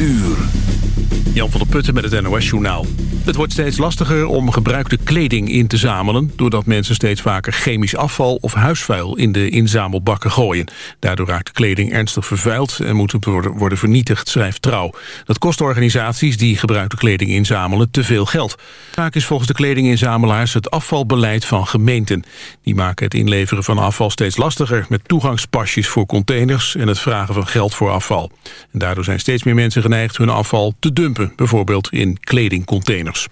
uur. Jan van der Putten met het NOS-journaal. Het wordt steeds lastiger om gebruikte kleding in te zamelen... doordat mensen steeds vaker chemisch afval of huisvuil in de inzamelbakken gooien. Daardoor raakt de kleding ernstig vervuild en moet worden vernietigd, schrijft Trouw. Dat kost organisaties die gebruikte kleding inzamelen te veel geld. Taak is volgens de kledinginzamelaars het afvalbeleid van gemeenten. Die maken het inleveren van afval steeds lastiger... met toegangspasjes voor containers en het vragen van geld voor afval. En daardoor zijn steeds meer mensen geneigd hun afval te dumpen... bijvoorbeeld in kledingcontainers.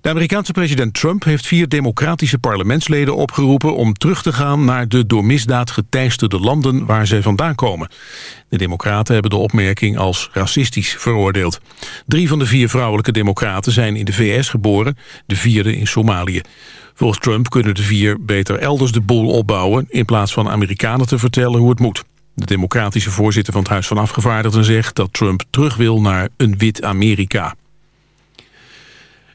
De Amerikaanse president Trump heeft vier democratische parlementsleden opgeroepen om terug te gaan naar de door misdaad geteisterde landen waar zij vandaan komen. De democraten hebben de opmerking als racistisch veroordeeld. Drie van de vier vrouwelijke democraten zijn in de VS geboren, de vierde in Somalië. Volgens Trump kunnen de vier beter elders de boel opbouwen in plaats van Amerikanen te vertellen hoe het moet. De democratische voorzitter van het Huis van Afgevaardigden zegt dat Trump terug wil naar een wit Amerika.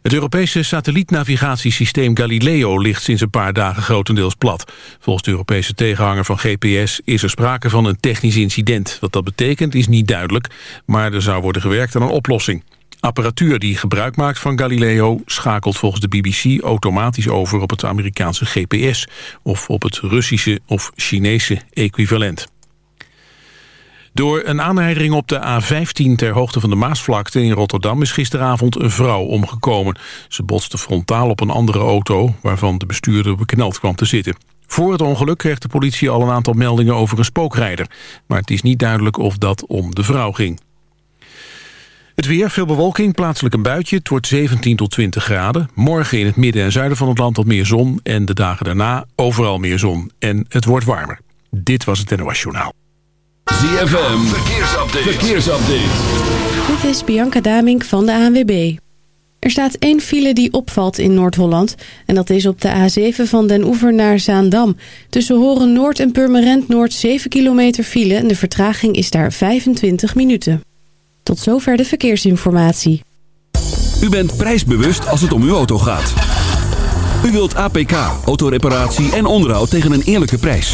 Het Europese satellietnavigatiesysteem Galileo ligt sinds een paar dagen grotendeels plat. Volgens de Europese tegenhanger van GPS is er sprake van een technisch incident. Wat dat betekent is niet duidelijk, maar er zou worden gewerkt aan een oplossing. Apparatuur die gebruik maakt van Galileo schakelt volgens de BBC automatisch over op het Amerikaanse GPS of op het Russische of Chinese equivalent. Door een aanrijding op de A15 ter hoogte van de Maasvlakte in Rotterdam... is gisteravond een vrouw omgekomen. Ze botste frontaal op een andere auto... waarvan de bestuurder bekneld kwam te zitten. Voor het ongeluk kreeg de politie al een aantal meldingen over een spookrijder. Maar het is niet duidelijk of dat om de vrouw ging. Het weer, veel bewolking, plaatselijk een buitje. Het wordt 17 tot 20 graden. Morgen in het midden en zuiden van het land wat meer zon. En de dagen daarna overal meer zon. En het wordt warmer. Dit was het NOS Journaal. ZFM, verkeersupdate. verkeersupdate. Dit is Bianca Damink van de ANWB. Er staat één file die opvalt in Noord-Holland. En dat is op de A7 van Den Oever naar Zaandam. Tussen Horen Noord en Purmerend Noord 7 kilometer file... en de vertraging is daar 25 minuten. Tot zover de verkeersinformatie. U bent prijsbewust als het om uw auto gaat. U wilt APK, autoreparatie en onderhoud tegen een eerlijke prijs.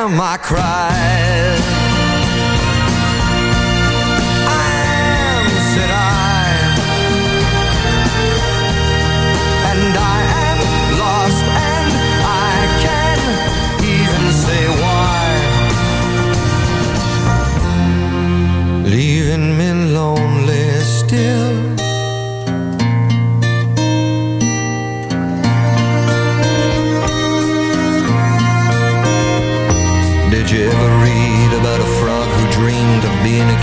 I my cries.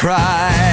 cry.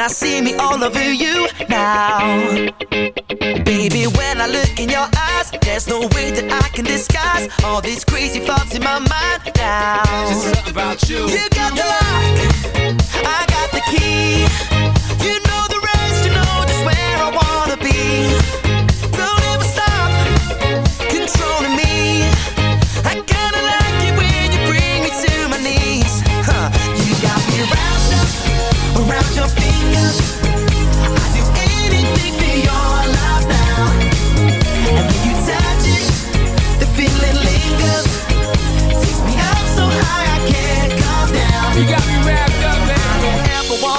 I see me all over you now. Baby, when I look in your eyes, there's no way that I can disguise all these crazy thoughts in my mind now. Just about you. You got the lock, I got the key.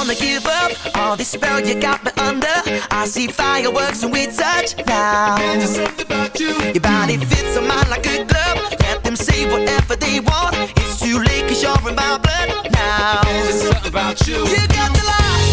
Gonna give up. All this spell you got me under. I see fireworks and we touch down. There's something about you. Your body fits on mine like a glove. Let them say whatever they want. It's too late cause you're in my blood now. There's something about you. You got the light.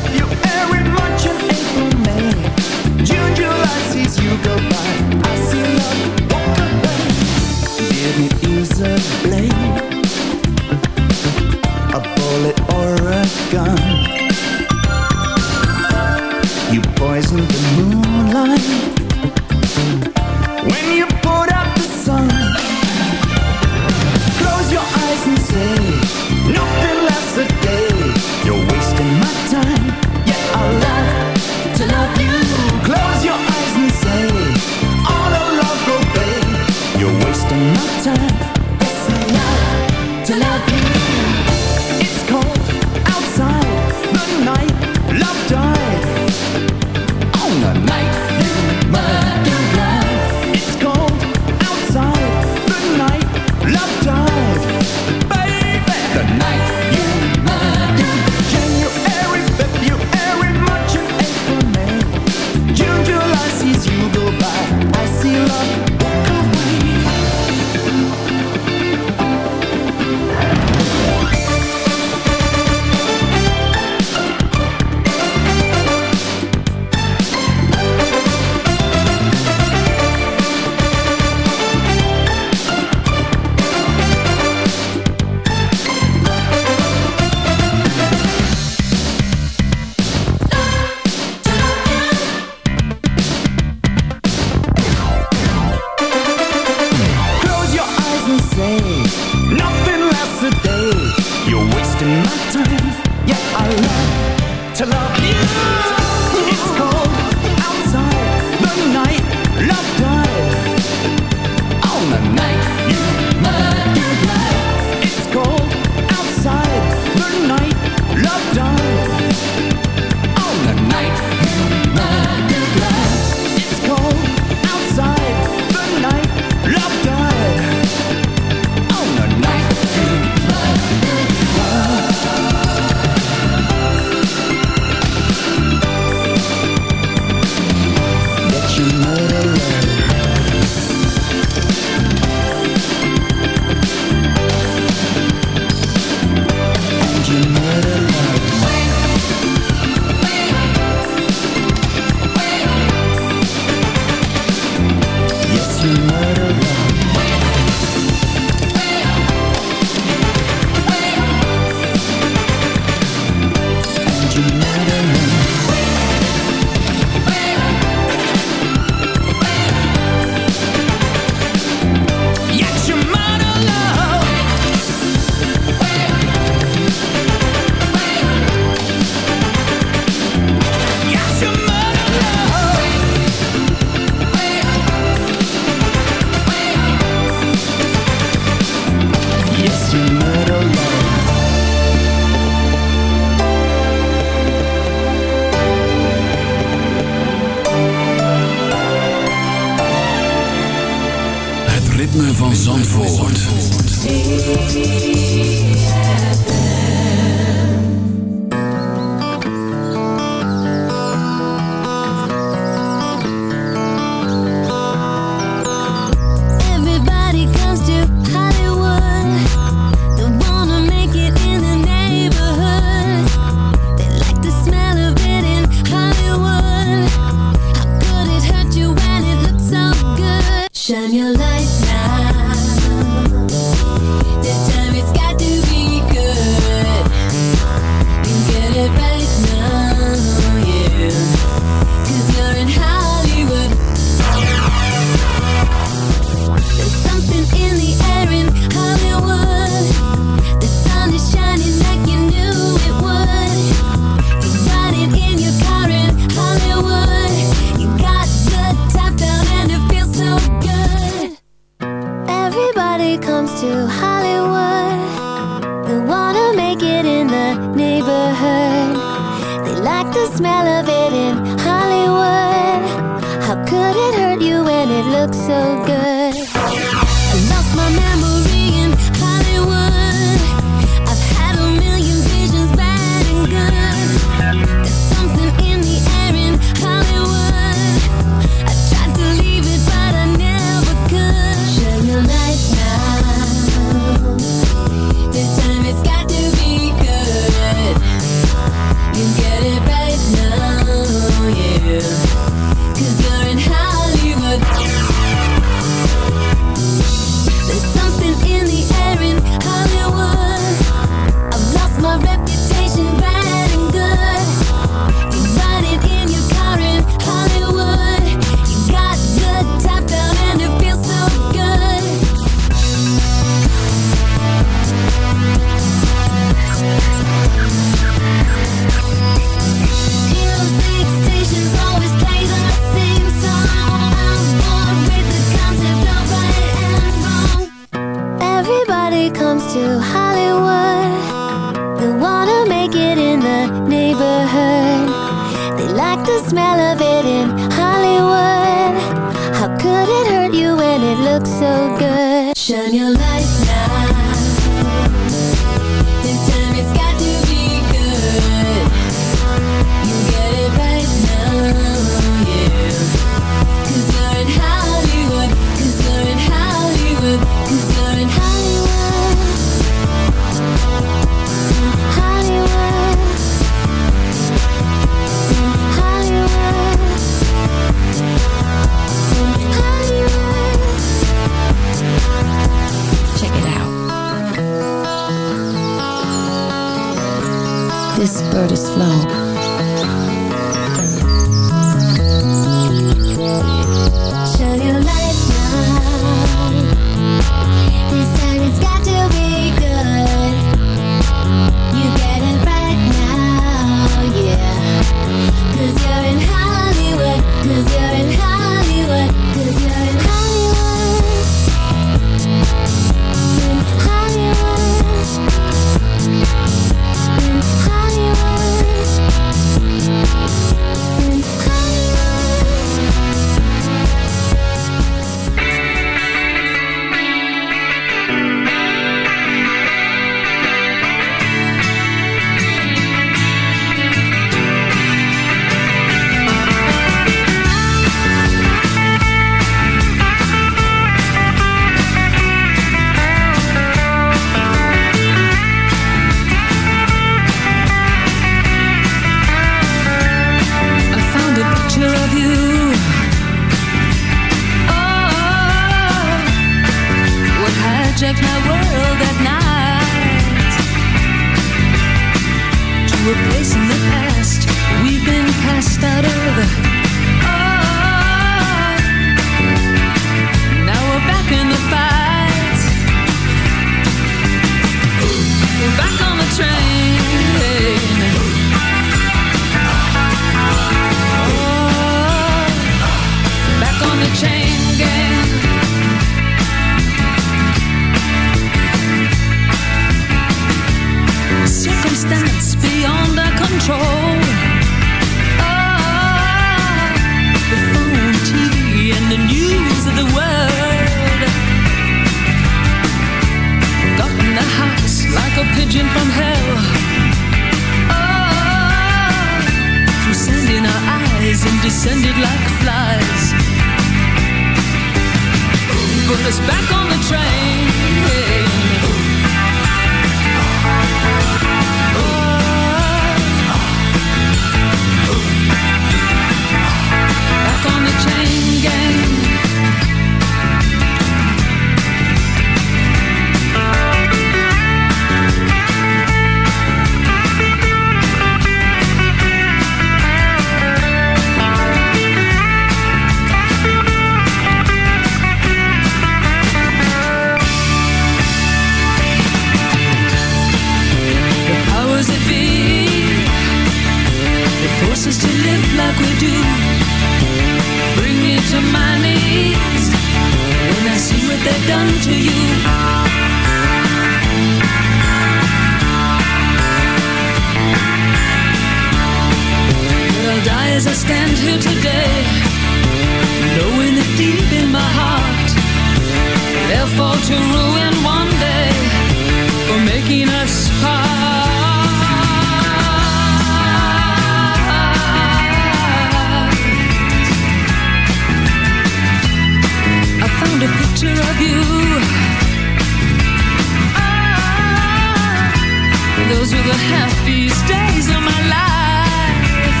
happiest days of my life.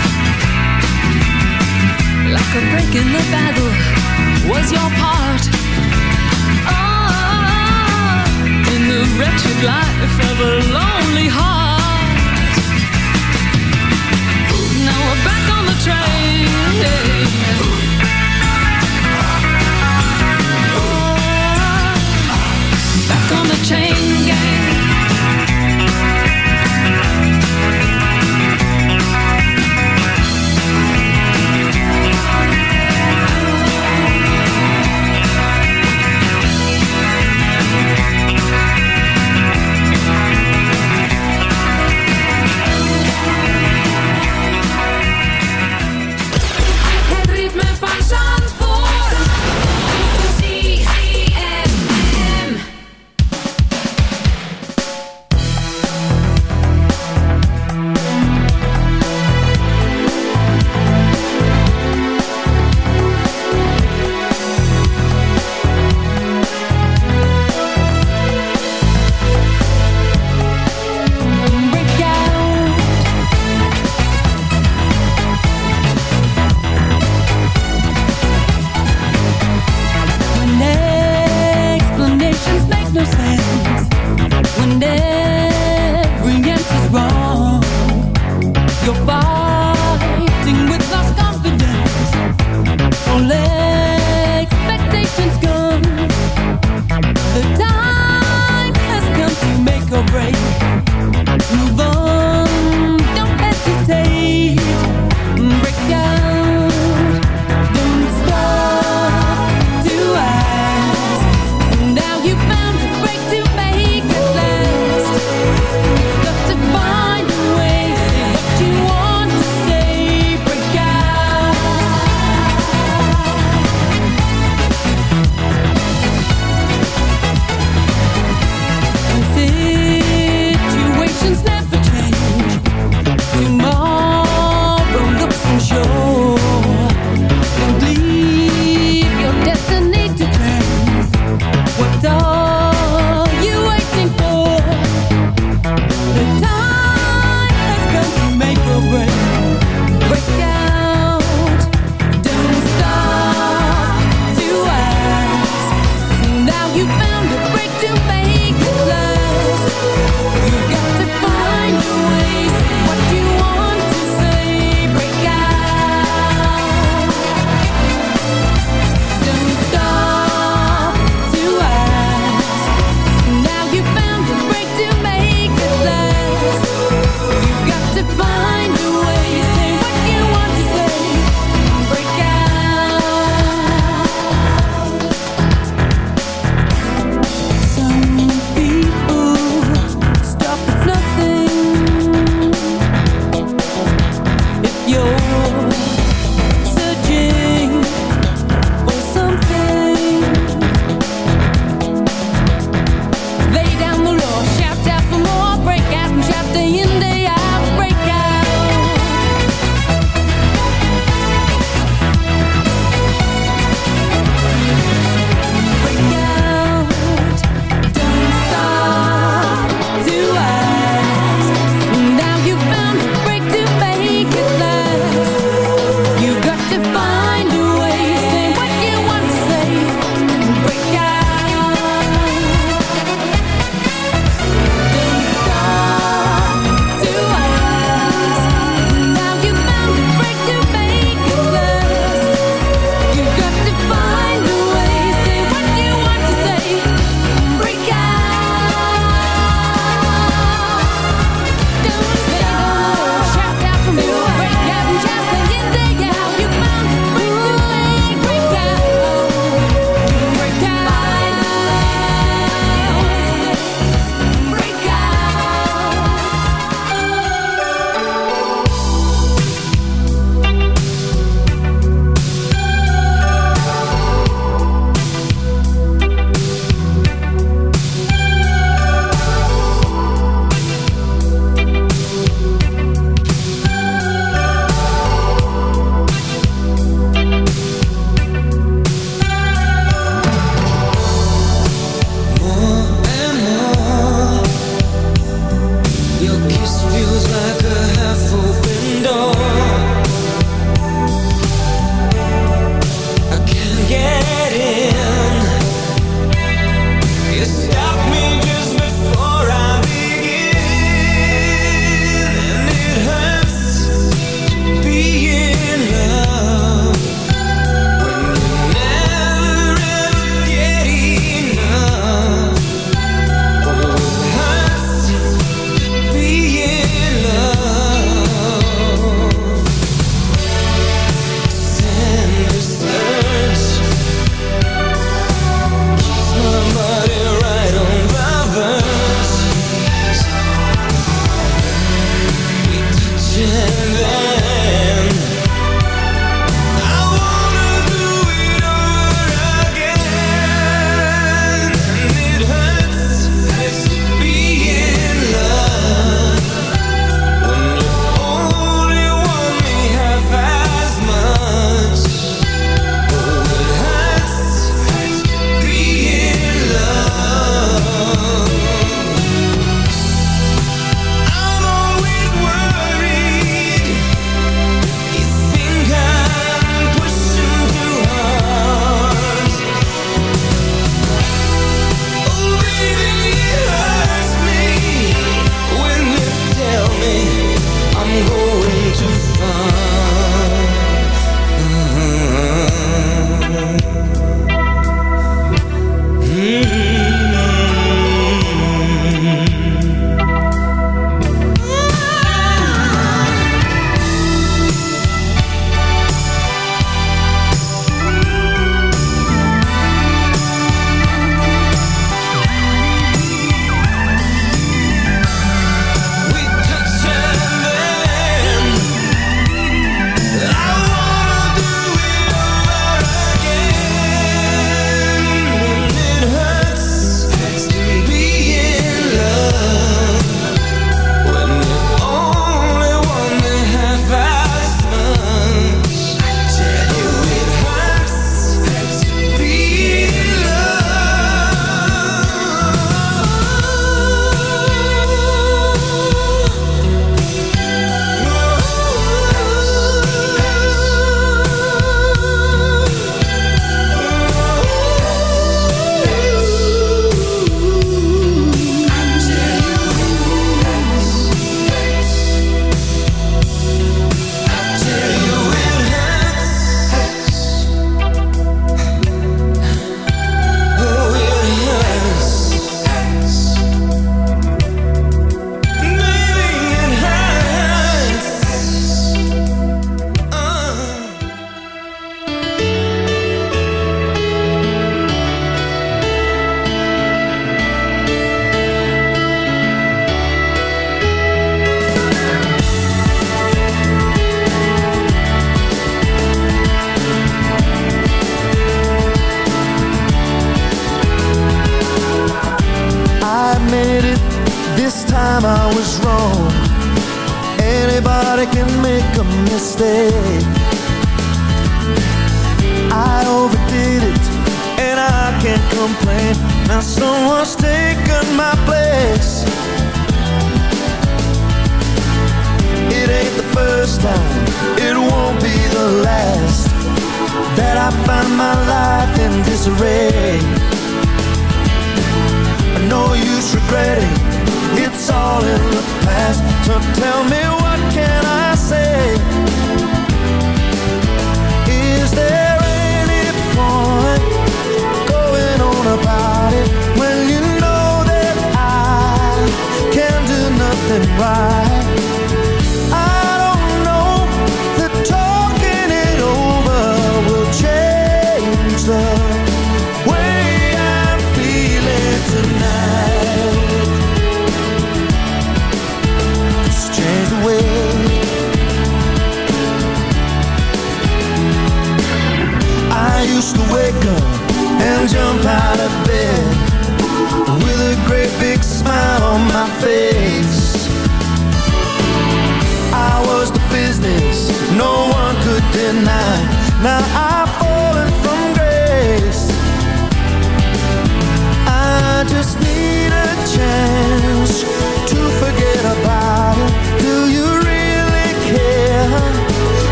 Like a break in the battle was your part. Oh, in the wretched life of a lonely heart. Now we're back on the train. Back on the chain gang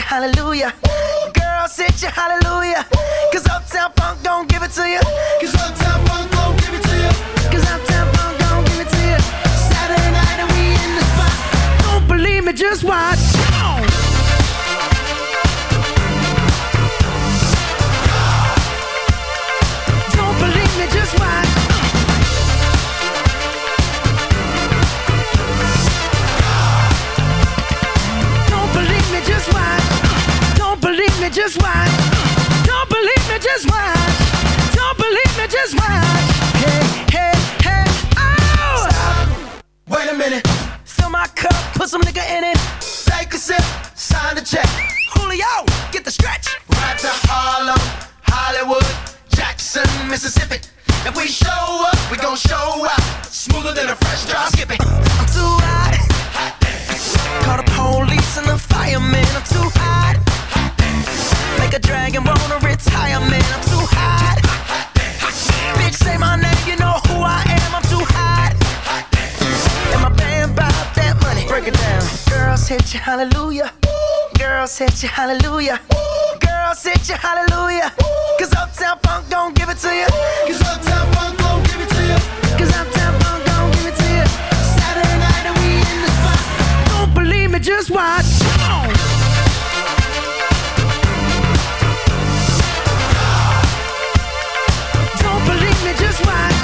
Hallelujah. If we show up, we gon' show out. Smoother than a fresh drop. Skip it. I'm too hot. hot Call the police and the fireman. I'm too hot. hot Make a dragon wanna retire, man. I'm too hot. hot Bitch, say my name, you know who I am. I'm too hot. And my band bought that money. Break it down. Girls hit you, hallelujah. Girls hit you, hallelujah. Girls hit you, hallelujah. Cause Uptown Funk don't give it to Uptown Funk don't give it to Uptown Funk don't give it to you. Saturday night and we in the spot. Don't believe me, just watch. Don't believe me, just watch.